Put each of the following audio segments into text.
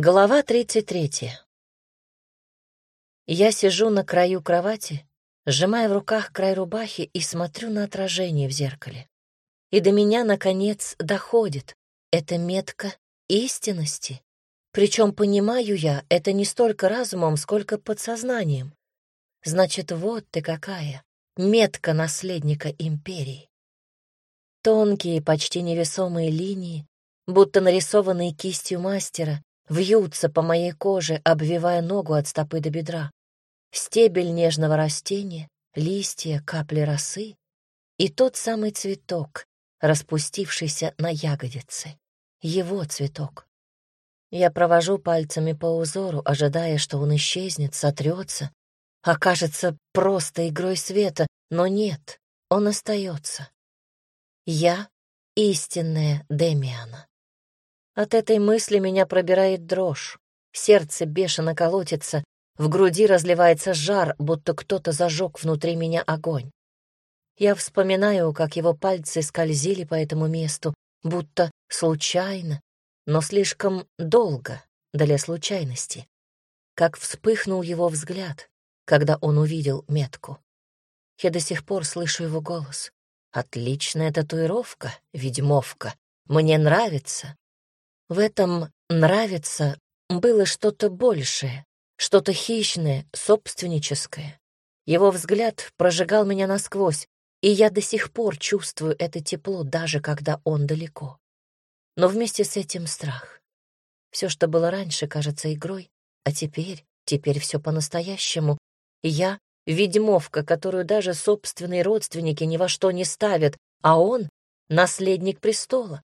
Глава 33. Я сижу на краю кровати, сжимая в руках край рубахи и смотрю на отражение в зеркале. И до меня, наконец, доходит эта метка истинности. Причем понимаю я это не столько разумом, сколько подсознанием. Значит, вот ты какая, метка наследника империи. Тонкие, почти невесомые линии, будто нарисованные кистью мастера, вьются по моей коже, обвивая ногу от стопы до бедра. Стебель нежного растения, листья, капли росы и тот самый цветок, распустившийся на ягодице. Его цветок. Я провожу пальцами по узору, ожидая, что он исчезнет, сотрется, окажется просто игрой света, но нет, он остается. Я — истинная Демиана. От этой мысли меня пробирает дрожь. Сердце бешено колотится, в груди разливается жар, будто кто-то зажег внутри меня огонь. Я вспоминаю, как его пальцы скользили по этому месту, будто случайно, но слишком долго для случайности. Как вспыхнул его взгляд, когда он увидел метку. Я до сих пор слышу его голос. «Отличная татуировка, ведьмовка. Мне нравится. В этом «нравится» было что-то большее, что-то хищное, собственническое. Его взгляд прожигал меня насквозь, и я до сих пор чувствую это тепло, даже когда он далеко. Но вместе с этим страх. Все, что было раньше, кажется игрой, а теперь, теперь все по-настоящему. Я — ведьмовка, которую даже собственные родственники ни во что не ставят, а он — наследник престола.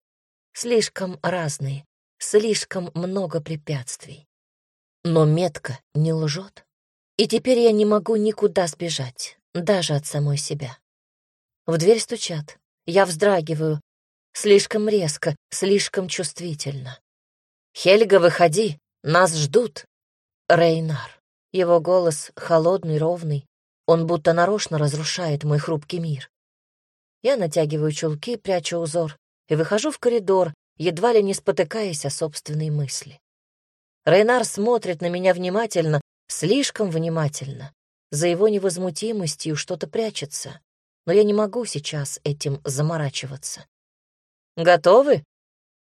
Слишком разные, слишком много препятствий. Но метка не лжет, и теперь я не могу никуда сбежать, даже от самой себя. В дверь стучат, я вздрагиваю, слишком резко, слишком чувствительно. «Хельга, выходи, нас ждут!» Рейнар. Его голос холодный, ровный, он будто нарочно разрушает мой хрупкий мир. Я натягиваю чулки, прячу узор и выхожу в коридор, едва ли не спотыкаясь о собственной мысли. Рейнар смотрит на меня внимательно, слишком внимательно. За его невозмутимостью что-то прячется, но я не могу сейчас этим заморачиваться. «Готовы?»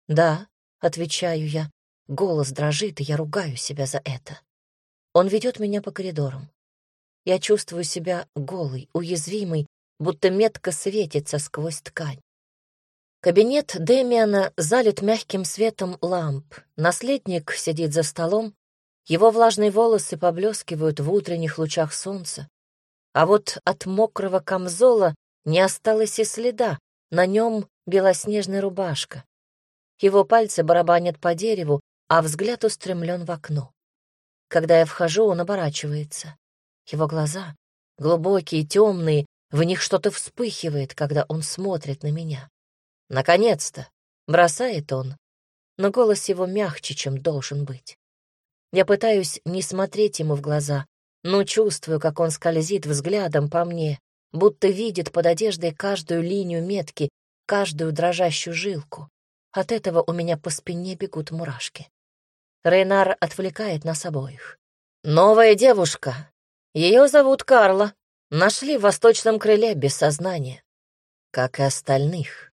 «Да», — отвечаю я. Голос дрожит, и я ругаю себя за это. Он ведет меня по коридорам. Я чувствую себя голой, уязвимой, будто метко светится сквозь ткань. Кабинет Демиана залит мягким светом ламп. Наследник сидит за столом, его влажные волосы поблескивают в утренних лучах солнца. А вот от мокрого камзола не осталось и следа, на нем белоснежная рубашка. Его пальцы барабанят по дереву, а взгляд устремлен в окно. Когда я вхожу, он оборачивается. Его глаза, глубокие, темные, в них что-то вспыхивает, когда он смотрит на меня. Наконец-то! Бросает он, но голос его мягче, чем должен быть. Я пытаюсь не смотреть ему в глаза, но чувствую, как он скользит взглядом по мне, будто видит под одеждой каждую линию метки, каждую дрожащую жилку. От этого у меня по спине бегут мурашки. Рейнар отвлекает нас обоих. «Новая девушка. Ее зовут Карла. Нашли в восточном крыле без сознания. Как и остальных».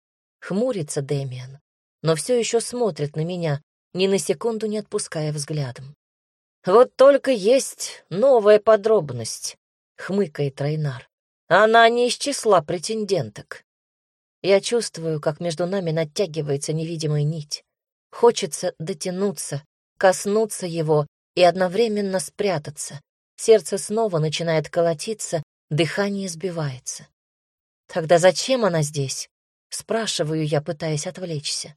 Хмурится Дэмиан, но все еще смотрит на меня, ни на секунду не отпуская взглядом. «Вот только есть новая подробность», — хмыкает Рейнар. «Она не из числа претенденток». Я чувствую, как между нами натягивается невидимая нить. Хочется дотянуться, коснуться его и одновременно спрятаться. Сердце снова начинает колотиться, дыхание сбивается. Тогда зачем она здесь? Спрашиваю я, пытаясь отвлечься.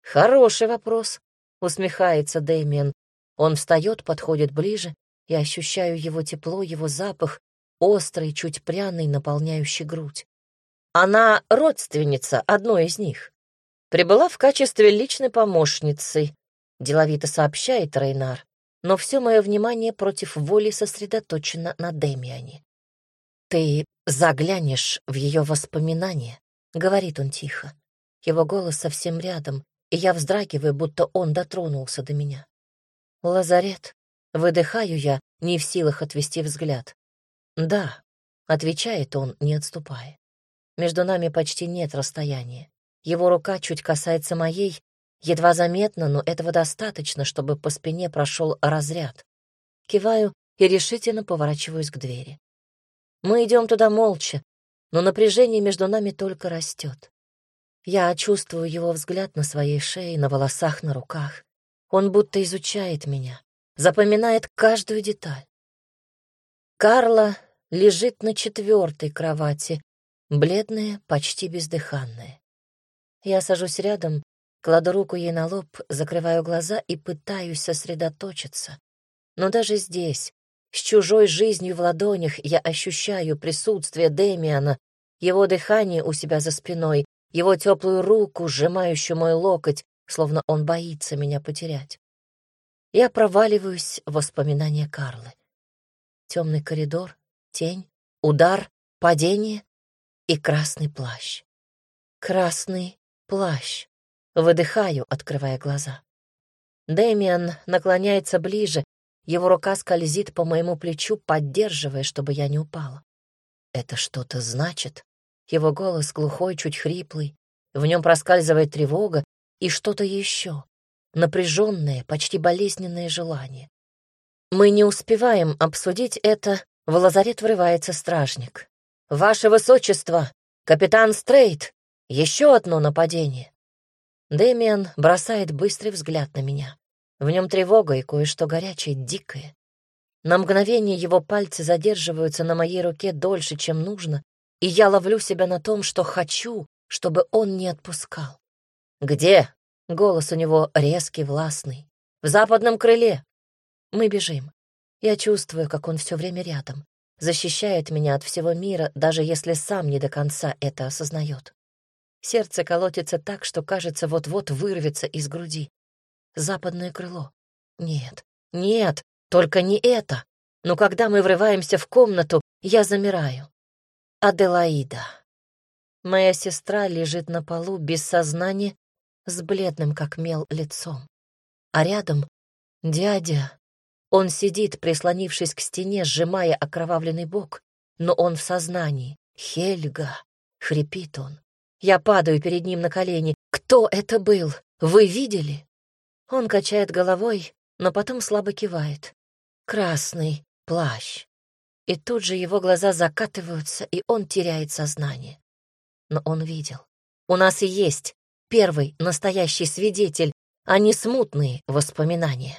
Хороший вопрос, усмехается Дэмиан. Он встает, подходит ближе, и ощущаю его тепло, его запах, острый, чуть пряный, наполняющий грудь. Она родственница одной из них. Прибыла в качестве личной помощницы, деловито сообщает Рейнар, но все мое внимание против воли сосредоточено на Демиане. Ты заглянешь в ее воспоминания, — говорит он тихо. Его голос совсем рядом, и я вздрагиваю, будто он дотронулся до меня. Лазарет. Выдыхаю я, не в силах отвести взгляд. Да, отвечает он, не отступая. Между нами почти нет расстояния. Его рука чуть касается моей, едва заметно, но этого достаточно, чтобы по спине прошел разряд. Киваю и решительно поворачиваюсь к двери. Мы идем туда молча, но напряжение между нами только растет. Я чувствую его взгляд на своей шее, на волосах, на руках. Он будто изучает меня, запоминает каждую деталь. Карла лежит на четвертой кровати, бледная, почти бездыханная. Я сажусь рядом, кладу руку ей на лоб, закрываю глаза и пытаюсь сосредоточиться. Но даже здесь, с чужой жизнью в ладонях я ощущаю присутствие Демиана, его дыхание у себя за спиной, его теплую руку, сжимающую мой локоть, словно он боится меня потерять. Я проваливаюсь в воспоминания Карлы. Темный коридор, тень, удар, падение и красный плащ. Красный плащ. Выдыхаю, открывая глаза. Дэмиан наклоняется ближе, его рука скользит по моему плечу, поддерживая, чтобы я не упала. Это что-то значит? Его голос глухой, чуть хриплый. В нем проскальзывает тревога и что-то еще. Напряженное, почти болезненное желание. Мы не успеваем обсудить это, в лазарет врывается стражник. «Ваше высочество! Капитан Стрейт! Еще одно нападение!» Дэмиан бросает быстрый взгляд на меня. В нем тревога и кое-что горячее, дикое. На мгновение его пальцы задерживаются на моей руке дольше, чем нужно, и я ловлю себя на том, что хочу, чтобы он не отпускал. «Где?» — голос у него резкий, властный. «В западном крыле». Мы бежим. Я чувствую, как он все время рядом, защищает меня от всего мира, даже если сам не до конца это осознает. Сердце колотится так, что, кажется, вот-вот вырвется из груди. Западное крыло. Нет, нет, только не это. Но когда мы врываемся в комнату, я замираю. Аделаида. Моя сестра лежит на полу без сознания, с бледным, как мел, лицом. А рядом дядя. Он сидит, прислонившись к стене, сжимая окровавленный бок, но он в сознании. «Хельга!» — хрипит он. Я падаю перед ним на колени. «Кто это был? Вы видели?» Он качает головой, но потом слабо кивает. Красный плащ. И тут же его глаза закатываются, и он теряет сознание. Но он видел. У нас и есть первый настоящий свидетель, а не смутные воспоминания.